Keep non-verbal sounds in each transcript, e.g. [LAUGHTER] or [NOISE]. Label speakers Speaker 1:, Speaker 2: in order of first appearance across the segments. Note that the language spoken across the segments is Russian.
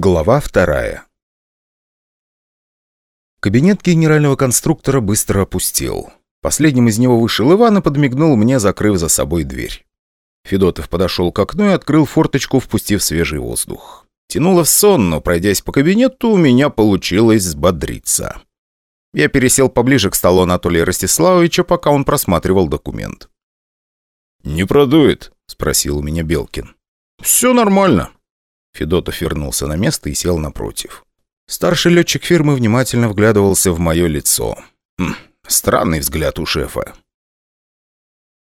Speaker 1: Глава вторая Кабинет генерального конструктора быстро опустел. Последним из него вышел Иван и подмигнул мне, закрыв за собой дверь. Федотов подошел к окну и открыл форточку, впустив свежий воздух. Тянуло в сон, но, пройдясь по кабинету, у меня получилось взбодриться. Я пересел поближе к столу Анатолия Ростиславовича, пока он просматривал документ.
Speaker 2: «Не продует?» – спросил у меня Белкин.
Speaker 1: «Все нормально». Федотов вернулся на место и сел напротив. Старший летчик фирмы внимательно вглядывался в мое лицо. Хм, странный взгляд у шефа.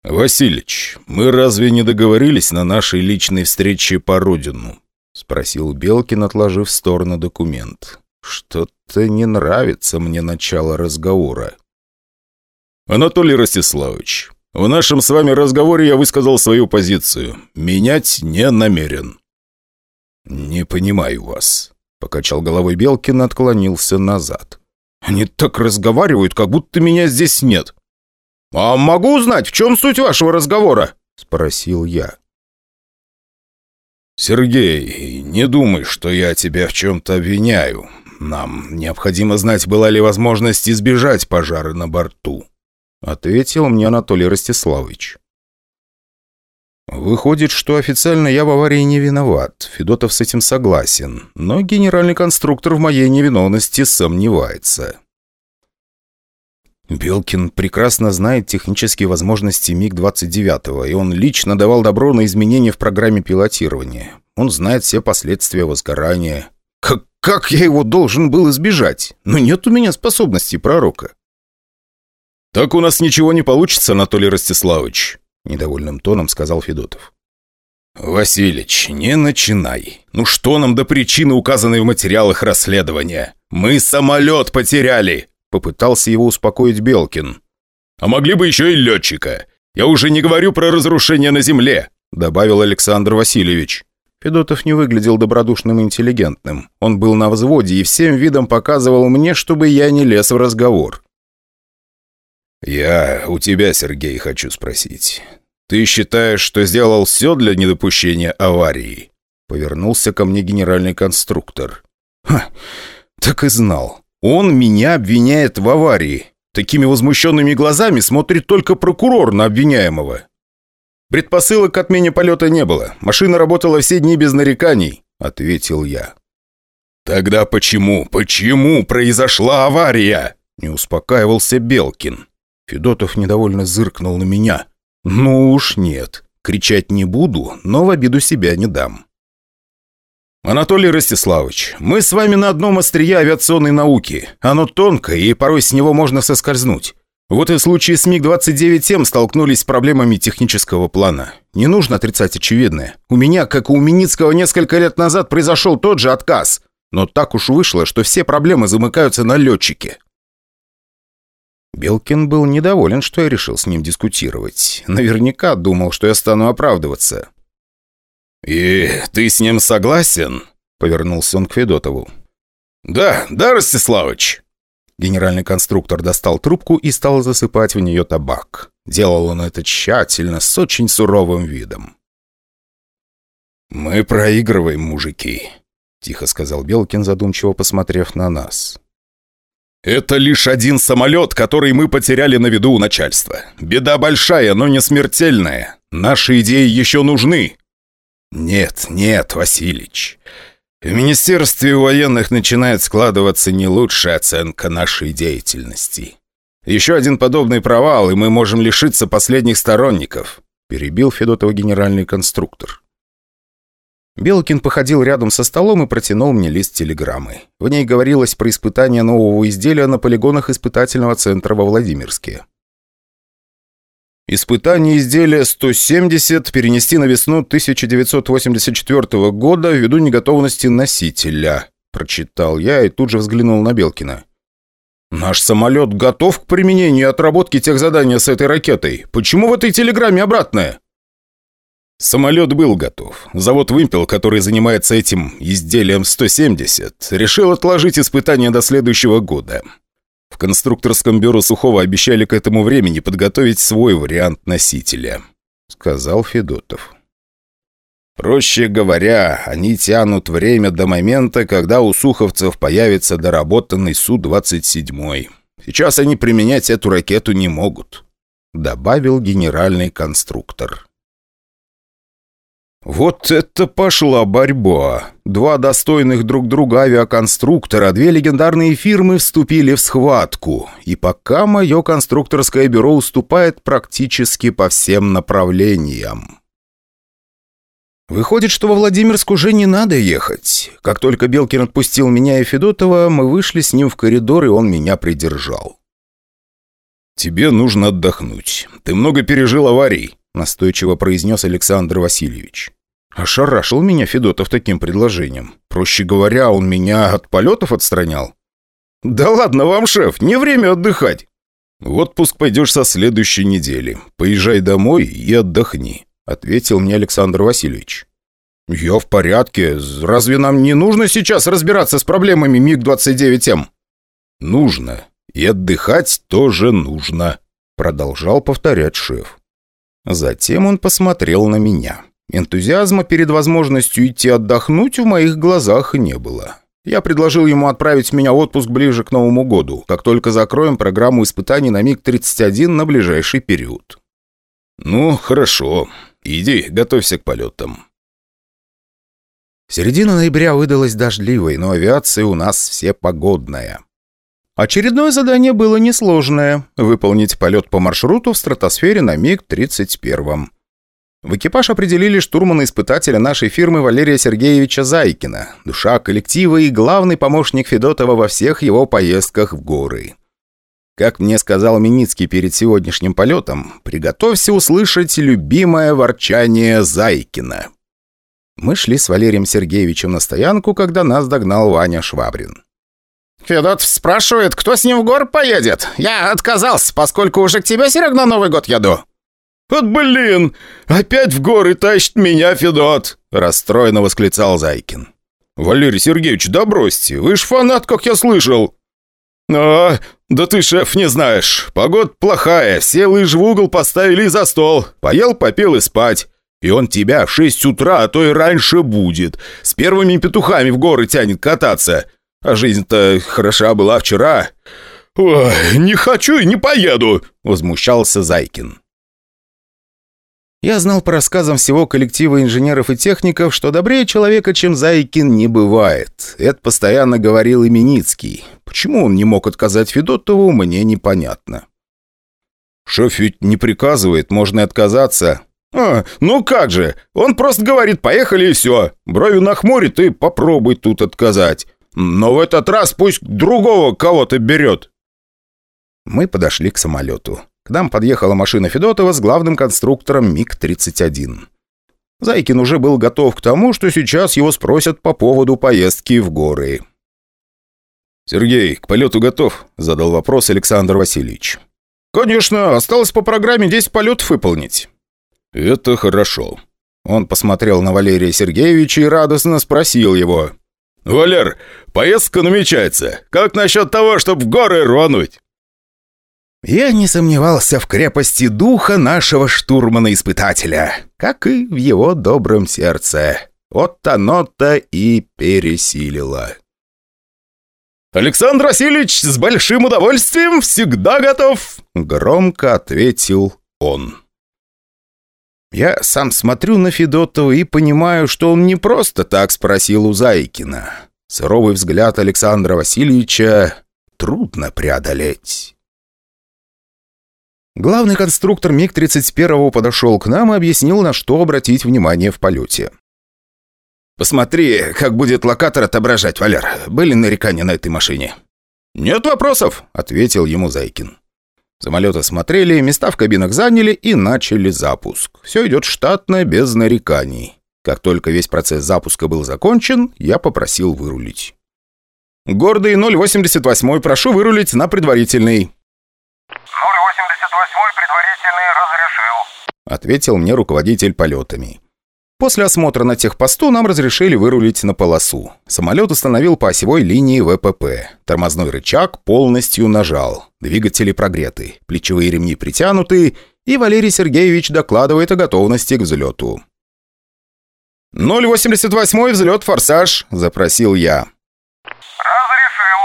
Speaker 2: «Василич, мы разве не договорились на нашей личной встрече по родину?» — спросил Белкин, отложив в сторону документ. «Что-то не нравится мне начало разговора». «Анатолий Ростиславович, в нашем с вами разговоре я высказал свою позицию. Менять не намерен». «Не понимаю вас», — покачал головой Белкин отклонился назад. «Они так разговаривают, как будто меня здесь нет». «А могу узнать, в чем суть вашего разговора?» — спросил я. «Сергей, не думай, что я тебя в чем-то обвиняю. Нам необходимо знать, была ли возможность избежать пожара на борту», — ответил мне Анатолий Ростиславович. Выходит, что официально я в аварии не виноват. Федотов с этим согласен. Но генеральный конструктор в моей невиновности сомневается. Белкин прекрасно знает технические возможности МиГ-29, и он лично давал добро на изменения в программе пилотирования. Он знает все последствия возгорания. Как, как я его должен был избежать? Но нет у меня способностей пророка. «Так у нас ничего не получится, Анатолий Ростиславович», — недовольным тоном сказал Федотов. «Василич, не начинай. Ну что нам до причины, указанной в материалах расследования? Мы самолет потеряли!» Попытался его успокоить Белкин. «А могли бы еще и летчика. Я уже не говорю про разрушение на земле», добавил Александр Васильевич. Федотов не выглядел добродушным и интеллигентным. Он был на взводе и всем видом показывал мне, чтобы я не лез в разговор. «Я у тебя, Сергей, хочу спросить. Ты считаешь, что сделал все для недопущения аварии?» Повернулся ко мне генеральный конструктор. «Ха, так и знал. Он меня обвиняет в аварии. Такими возмущенными глазами смотрит только прокурор на обвиняемого. Предпосылок к отмене полета не было. Машина работала все дни без нареканий», — ответил я. «Тогда почему, почему произошла авария?» — не успокаивался Белкин. Федотов недовольно зыркнул на меня. «Ну уж нет. Кричать не буду, но в обиду себя не дам». «Анатолий Ростиславович, мы с вами на одном острие авиационной науки. Оно тонкое, и порой с него можно соскользнуть. Вот и в случае с МиГ-29М столкнулись с проблемами технического плана. Не нужно отрицать очевидное. У меня, как и у Миницкого, несколько лет назад произошел тот же отказ. Но так уж вышло, что все проблемы замыкаются на летчике». Белкин был недоволен, что я решил с ним дискутировать. Наверняка думал, что я стану оправдываться. «И ты с ним согласен?» — повернулся он к Федотову. «Да, да, Ростиславыч!» Генеральный конструктор достал трубку и стал засыпать в нее табак. Делал он это тщательно, с очень суровым видом. «Мы проигрываем, мужики», — тихо сказал Белкин, задумчиво посмотрев на нас. «Это лишь один самолет, который мы потеряли на виду у начальства. Беда большая, но не смертельная. Наши идеи еще нужны. «Нет, нет, Василич. В Министерстве военных начинает складываться не лучшая оценка нашей деятельности. Еще один подобный провал, и мы можем лишиться последних сторонников», перебил Федотова генеральный конструктор. Белкин походил рядом со столом и протянул мне лист телеграммы. В ней говорилось про испытание нового изделия на полигонах испытательного центра во Владимирске. Испытание изделия 170 перенести на весну 1984 года ввиду неготовности носителя. Прочитал я и тут же взглянул на Белкина. «Наш самолет готов к применению и отработке тех заданий с этой ракетой. Почему в этой телеграмме обратное?» Самолет был готов. Завод «Вымпел», который занимается этим изделием 170, решил отложить испытания до следующего года. В конструкторском бюро Сухого обещали к этому времени подготовить свой вариант носителя», — сказал Федотов. Проще говоря, они тянут время до момента, когда у суховцев появится доработанный Су-27. Сейчас они применять эту ракету не могут», — добавил генеральный конструктор. Вот это пошла борьба. Два достойных друг друга авиаконструктора, две легендарные фирмы вступили в схватку. И пока мое конструкторское бюро уступает практически по всем направлениям. Выходит, что во Владимирск уже не надо ехать. Как только Белкин отпустил меня и Федотова, мы вышли с ним в коридор, и он меня придержал. «Тебе нужно отдохнуть. Ты много пережил аварий настойчиво произнес Александр Васильевич. Ошарашил меня Федотов таким предложением. Проще говоря, он меня от полетов отстранял. «Да ладно вам, шеф, не время отдыхать!» «В отпуск пойдешь со следующей недели. Поезжай домой и отдохни», — ответил мне Александр Васильевич. «Я в порядке. Разве нам не нужно сейчас разбираться с проблемами МиГ-29М?» «Нужно. И отдыхать тоже нужно», — продолжал повторять шеф. Затем он посмотрел на меня. Энтузиазма перед возможностью идти отдохнуть в моих глазах не было. Я предложил ему отправить меня в отпуск ближе к Новому году, как только закроем программу испытаний на МиГ-31 на ближайший период. «Ну, хорошо. Иди, готовься к полетам». Середина ноября выдалась дождливой, но авиация у нас все погодная. Очередное задание было несложное – выполнить полет по маршруту в стратосфере на МиГ-31. В экипаж определили штурмана-испытателя нашей фирмы Валерия Сергеевича Зайкина, душа коллектива и главный помощник Федотова во всех его поездках в горы. Как мне сказал Миницкий перед сегодняшним полетом, приготовься услышать любимое ворчание Зайкина. Мы шли с Валерием Сергеевичем на стоянку, когда нас догнал Ваня Швабрин.
Speaker 3: Федот спрашивает, кто с ним в гор поедет. Я отказался, поскольку уже к тебе, Серег, на Новый год еду».
Speaker 2: «Вот блин! Опять в горы тащит меня Федот!» Расстроенно восклицал Зайкин. «Валерий Сергеевич, да бросьте, вы ж фанат, как я слышал!» «А, да ты, шеф, не знаешь. Погода плохая, все лыжи в угол поставили за стол. Поел, попил и спать. И он тебя в шесть утра, а то и раньше будет. С первыми петухами в горы тянет кататься. А жизнь-то хороша была вчера. Ой, не хочу и не поеду!» — возмущался Зайкин. Я знал по рассказам всего коллектива инженеров и техников, что добрее человека, чем Зайкин, не бывает. Это постоянно говорил и Миницкий. Почему он не мог отказать Федотову, мне непонятно. «Шеф ведь не приказывает, можно и отказаться». «А, ну как же! Он просто говорит, поехали и все. Брови нахмурит и попробуй тут отказать. Но в этот раз пусть другого кого-то берет». Мы подошли к самолету. К нам подъехала машина Федотова с главным конструктором МиГ-31. Зайкин уже был готов к тому, что сейчас его спросят по поводу поездки в горы. «Сергей, к полету готов?» – задал вопрос Александр Васильевич. «Конечно, осталось по программе 10 полетов выполнить». «Это хорошо». Он посмотрел на Валерия Сергеевича и радостно спросил его. «Валер, поездка намечается. Как насчет того, чтобы в горы рвануть?» Я не сомневался в крепости духа нашего штурмана-испытателя, как и в его добром сердце. Вот оно-то и пересилило. «Александр Васильевич с большим удовольствием всегда готов!» — громко ответил он. Я сам смотрю на Федотова и понимаю, что он не просто так спросил у Зайкина. Суровый взгляд Александра Васильевича трудно преодолеть. Главный конструктор МиГ-31 подошел к нам и объяснил, на что обратить внимание в полете. «Посмотри, как будет локатор отображать, Валер. Были нарекания на этой машине?» «Нет вопросов», — ответил ему Зайкин. Самолеты смотрели, места в кабинах заняли и начали запуск. Все идет штатно, без нареканий. Как только весь процесс запуска был закончен, я попросил вырулить. «Гордый 088, прошу вырулить на предварительный». «088,
Speaker 4: предварительный разрешил», —
Speaker 2: ответил мне руководитель полетами. После осмотра на техпосту нам разрешили вырулить на полосу. Самолет установил по осевой линии ВПП. Тормозной рычаг полностью нажал. Двигатели прогреты, плечевые ремни притянуты, и Валерий Сергеевич докладывает о готовности к взлету. «088 взлет, форсаж», — запросил я.
Speaker 4: «Разрешил».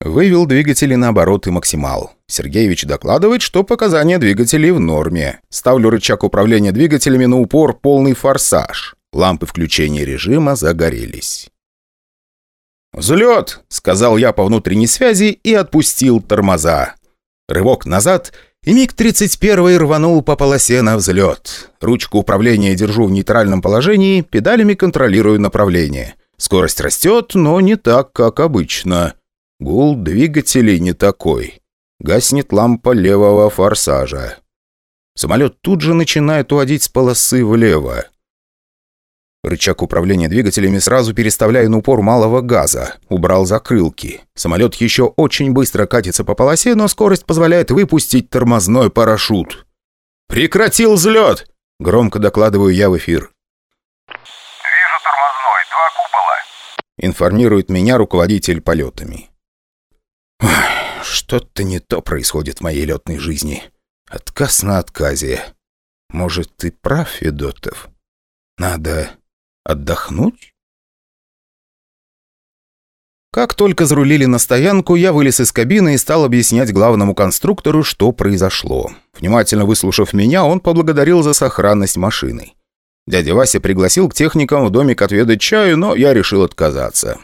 Speaker 1: Вывел двигатели на обороты максимал. Сергеевич докладывает, что показания двигателей в норме. Ставлю рычаг управления двигателями на упор полный форсаж. Лампы включения режима загорелись. «Взлет!» — сказал я по внутренней связи и отпустил тормоза. Рывок назад, и МиГ-31 рванул по полосе на взлет. Ручку управления держу в нейтральном положении, педалями контролирую направление. Скорость растет, но не так, как обычно. Гул двигателей не такой. Гаснет лампа левого форсажа. Самолет тут же начинает уводить с полосы влево. Рычаг управления двигателями сразу переставляю на упор малого газа. Убрал закрылки. Самолет еще очень быстро катится по полосе, но скорость позволяет выпустить тормозной парашют. «Прекратил взлет!» – громко докладываю я в эфир.
Speaker 4: «Вижу тормозной, два купола».
Speaker 1: Информирует меня руководитель полетами. Что-то не то происходит в моей летной жизни. Отказ на отказе. Может, ты прав, Федотов? Надо Отдохнуть? Как только зарулили на стоянку, я вылез из кабины и стал объяснять главному конструктору, что произошло. Внимательно выслушав меня, он поблагодарил за сохранность машины. Дядя Вася пригласил к техникам в домик отведать чаю, но я решил отказаться.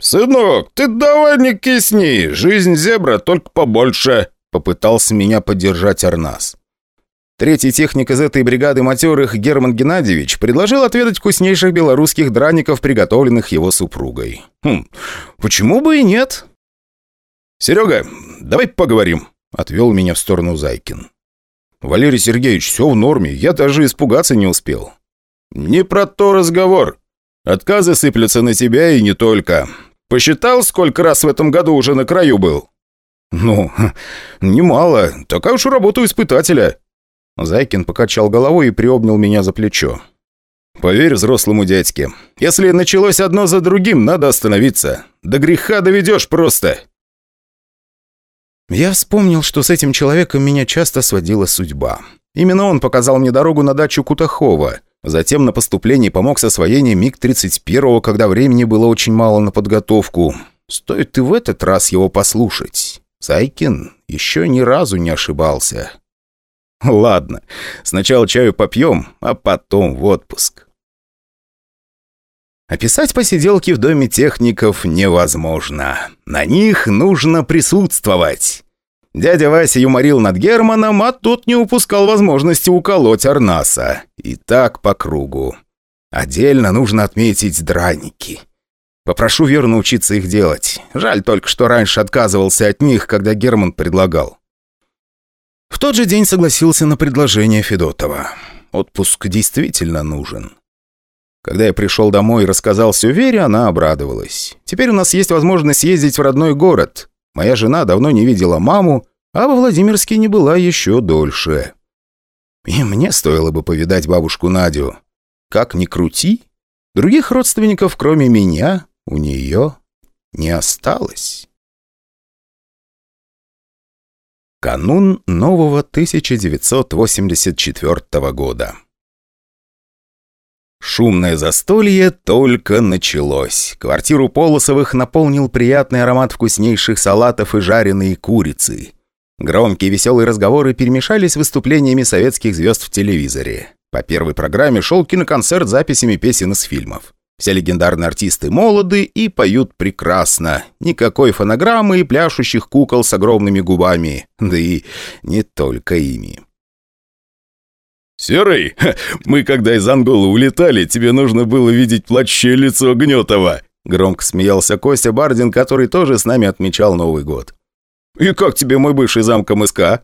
Speaker 2: «Сынок, ты давай не кисни, жизнь зебра только побольше», — попытался меня поддержать Арнас.
Speaker 1: Третий техник из этой бригады матерых Герман Геннадьевич предложил отведать вкуснейших белорусских драников, приготовленных его супругой. Хм, почему бы и нет?
Speaker 2: «Серега, давай поговорим», — отвел меня в сторону Зайкин. «Валерий Сергеевич, все в норме, я даже испугаться не успел». «Не про то разговор. Отказы сыплются на тебя и не только. Посчитал, сколько раз в этом году уже на краю был?»
Speaker 1: «Ну, [LAUGHS] немало. Такая уж работа испытателя», Зайкин покачал головой и приобнял меня за плечо.
Speaker 2: «Поверь взрослому дядьке, если началось одно за другим, надо остановиться. До греха доведешь просто».
Speaker 1: Я вспомнил, что с этим человеком меня часто сводила судьба. Именно он показал мне дорогу на дачу Кутахова. Затем на поступлении помог с освоением МиГ-31, когда времени было очень мало на подготовку. Стоит и в этот раз его послушать. Зайкин еще ни разу не ошибался. Ладно, сначала чаю попьем, а потом в отпуск. Описать посиделки в доме техников невозможно. На них нужно присутствовать. Дядя Вася юморил над Германом, а тот не упускал возможности уколоть Арнаса. И так по кругу. Отдельно нужно отметить драники. Попрошу верно учиться их делать. Жаль только, что раньше отказывался от них, когда Герман предлагал. В тот же день согласился на предложение Федотова. Отпуск действительно нужен. Когда я пришел домой и рассказал все Вере, она обрадовалась. Теперь у нас есть возможность ездить в родной город. Моя жена давно не видела маму, а во Владимирске не была еще дольше. И мне стоило бы повидать бабушку Надю. Как ни крути, других родственников, кроме меня, у нее не осталось. Канун нового 1984 года. Шумное застолье только началось. Квартиру Полосовых наполнил приятный аромат вкуснейших салатов и жареной курицы. Громкие веселые разговоры перемешались с выступлениями советских звезд в телевизоре. По первой программе шел киноконцерт с записями песен из фильмов. Все легендарные артисты молоды и поют прекрасно. Никакой фонограммы и пляшущих кукол с огромными губами. Да и не только ими.
Speaker 2: «Серый, мы когда из Анголы улетали, тебе нужно было видеть плачущее лицо Гнетова!» Громко смеялся Костя Бардин, который тоже с нами отмечал Новый год. «И как тебе мой бывший замком СК?»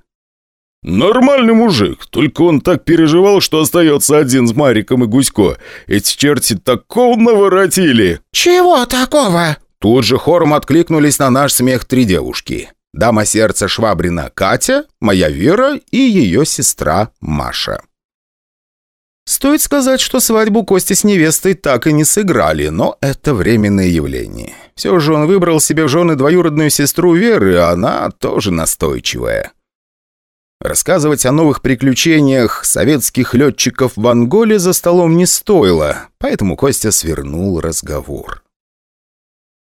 Speaker 2: «Нормальный мужик, только он так переживал, что остается один с Мариком и Гусько. Эти черти такого наворотили!»
Speaker 3: «Чего такого?»
Speaker 1: Тут же хором откликнулись на наш смех три девушки. Дама сердца Швабрина Катя, моя Вера и ее сестра Маша. Стоит сказать, что свадьбу Кости с невестой так и не сыграли, но это временное явление. Все же он выбрал себе в жены двоюродную сестру Веры, а она тоже настойчивая. Рассказывать о новых приключениях советских летчиков в Анголе за столом не стоило, поэтому Костя свернул разговор.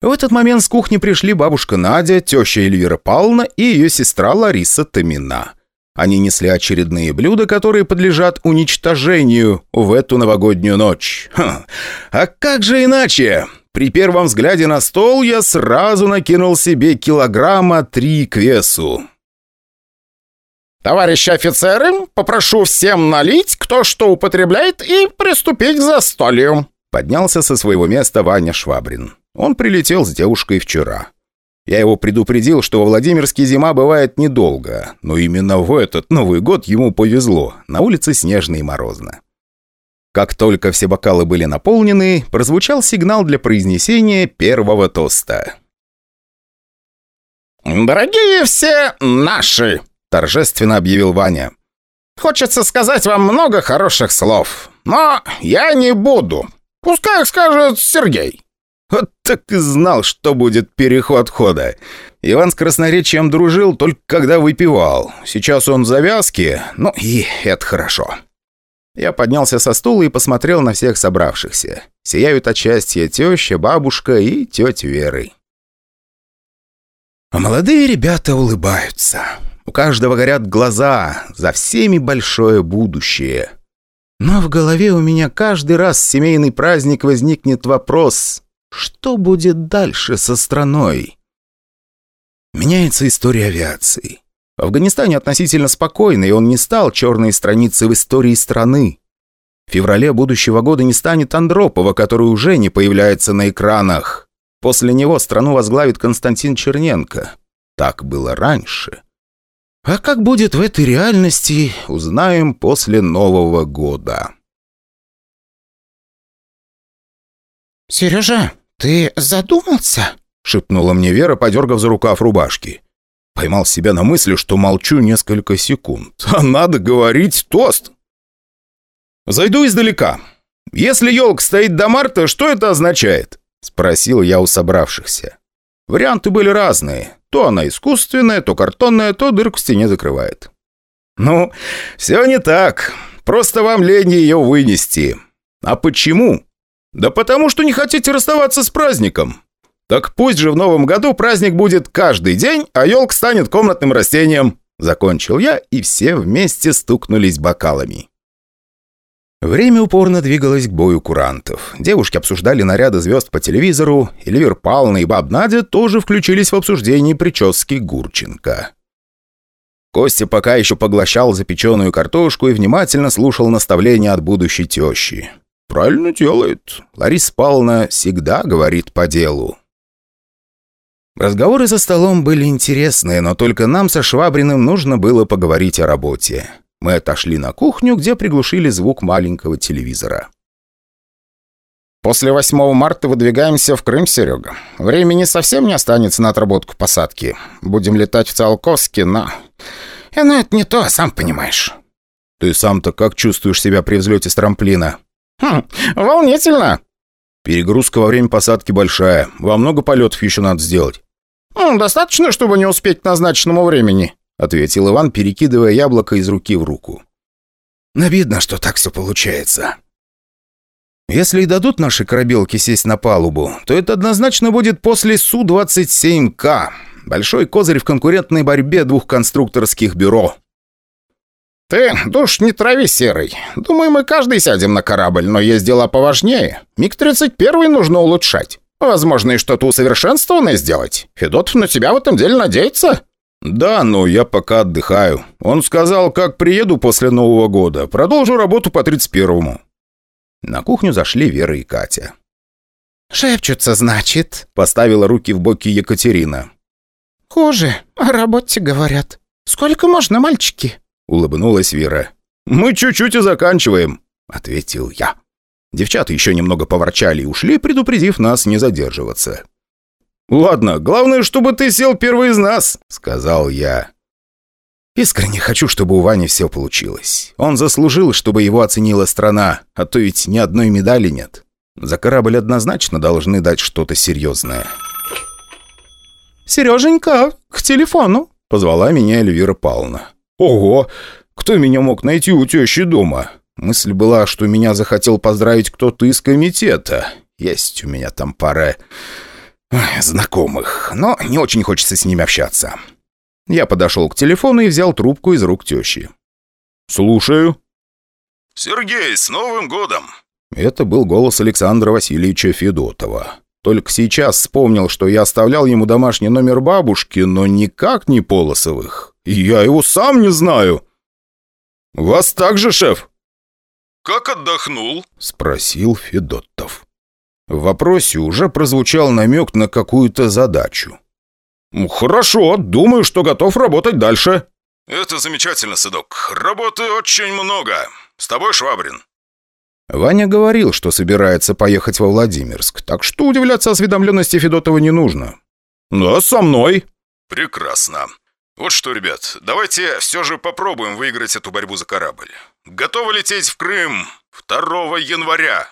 Speaker 1: В этот момент с кухни пришли бабушка Надя, теща Эльвира Павловна и ее сестра Лариса Томина. Они несли очередные блюда, которые подлежат уничтожению в эту новогоднюю ночь. Ха. А как же иначе? При первом взгляде на стол я сразу накинул себе килограмма три к весу.
Speaker 3: «Товарищи офицеры, попрошу всем налить, кто что употребляет, и приступить к застолью»,
Speaker 1: поднялся со своего места Ваня Швабрин. Он прилетел с девушкой вчера. Я его предупредил, что во Владимирске зима бывает недолго, но именно в этот Новый год ему повезло, на улице снежно и морозно. Как только все бокалы были наполнены, прозвучал сигнал для произнесения первого тоста.
Speaker 3: «Дорогие все наши!» Торжественно объявил Ваня. «Хочется сказать вам много хороших слов, но я не буду. Пускай скажет Сергей».
Speaker 1: Вот так и знал, что будет переход хода. Иван с красноречием дружил только когда выпивал. Сейчас он в завязке, ну и это хорошо. Я поднялся со стула и посмотрел на всех собравшихся. Сияют от счастья теща, бабушка и тетя Веры. Молодые ребята улыбаются. У каждого горят глаза, за всеми большое будущее. Но в голове у меня каждый раз в семейный праздник возникнет вопрос, что будет дальше со страной? Меняется история авиации. В Афганистане относительно спокойно, и он не стал черной страницей в истории страны. В феврале будущего года не станет Андропова, который уже не появляется на экранах. После него страну возглавит Константин Черненко. Так было раньше. А как будет в этой реальности, узнаем после Нового года.
Speaker 3: «Сережа, ты задумался?»
Speaker 1: — шепнула мне Вера, подергав за рукав рубашки. Поймал себя на мысли, что молчу несколько секунд. А надо говорить тост. «Зайду издалека. Если елка стоит до марта, что это означает?» — спросил я у собравшихся. Варианты были разные. То она искусственная, то картонная, то дырку в стене закрывает. Ну, все не так. Просто вам лень ее вынести. А почему? Да потому что не хотите расставаться с праздником. Так пусть же в новом году праздник будет каждый день, а елка станет комнатным растением. Закончил я, и все вместе стукнулись бокалами. Время упорно двигалось к бою курантов. Девушки обсуждали наряды звезд по телевизору, Эльвир Павловна и баб Надя тоже включились в обсуждение прически Гурченко. Костя пока еще поглощал запеченную картошку и внимательно слушал наставления от будущей тещи. «Правильно делает. Лариса Павловна всегда говорит по делу». Разговоры за столом были интересные, но только нам со Швабриным нужно было поговорить о работе. Мы отошли на кухню, где приглушили звук маленького телевизора.
Speaker 3: «После 8 марта выдвигаемся в Крым, Серега. Времени совсем не останется на отработку посадки. Будем летать в Циолковске, но... И, ну, это не то, сам понимаешь».
Speaker 1: «Ты сам-то как чувствуешь себя при взлете с трамплина?»
Speaker 3: «Хм, волнительно».
Speaker 1: «Перегрузка во время посадки большая. Во много полетов еще надо сделать».
Speaker 3: «Достаточно, чтобы не успеть к назначенному времени?»
Speaker 1: Ответил Иван, перекидывая яблоко из руки в руку. «Обидно, что так все получается. Если и дадут наши корабелки сесть на палубу, то это однозначно будет после Су-27К. Большой козырь в конкурентной борьбе двух конструкторских бюро».
Speaker 3: «Ты душ не трави, Серый. Думаю, мы каждый сядем на корабль, но есть дела поважнее. МиГ-31 нужно улучшать. Возможно, и что-то усовершенствованное сделать. Федотов на тебя в этом деле надеется?»
Speaker 1: «Да, но я пока отдыхаю. Он сказал, как приеду после Нового года, продолжу работу по 31-му». На кухню зашли Вера и Катя.
Speaker 3: «Шепчутся, значит?»
Speaker 1: – поставила руки в боки Екатерина.
Speaker 3: «Хуже. О работе говорят. Сколько можно, мальчики?»
Speaker 1: – улыбнулась Вера. «Мы чуть-чуть и заканчиваем», – ответил я. Девчата еще немного поворчали и ушли, предупредив нас не задерживаться. «Ладно, главное, чтобы ты сел первый из нас», — сказал я. Искренне хочу, чтобы у Вани все получилось. Он заслужил, чтобы его оценила страна, а то ведь ни одной медали нет. За корабль однозначно должны дать что-то серьезное.
Speaker 3: «Сереженька, к телефону!»
Speaker 1: — позвала меня Эльвира Павловна. Ого! Кто меня мог найти у тещи дома? Мысль была, что меня захотел поздравить кто-то из комитета. Есть у меня там пара знакомых, но не очень хочется с ними общаться. Я подошел к телефону и взял трубку из рук тещи. «Слушаю».
Speaker 2: «Сергей, с Новым годом!»
Speaker 1: Это был голос Александра Васильевича Федотова. Только сейчас вспомнил, что я оставлял ему домашний номер бабушки, но никак не Полосовых. Я его сам не знаю. «Вас также, шеф?»
Speaker 2: «Как отдохнул?»
Speaker 1: — спросил Федотов. В вопросе уже прозвучал намек на какую-то задачу.
Speaker 2: «Хорошо, думаю, что готов работать дальше». «Это замечательно, сынок. Работы очень много. С тобой, Швабрин?»
Speaker 1: Ваня говорил, что собирается поехать во Владимирск, так что удивляться осведомленности Федотова не нужно.
Speaker 2: «Да, со мной». «Прекрасно. Вот что, ребят, давайте все же попробуем выиграть эту борьбу за корабль. Готовы лететь в Крым 2 января?»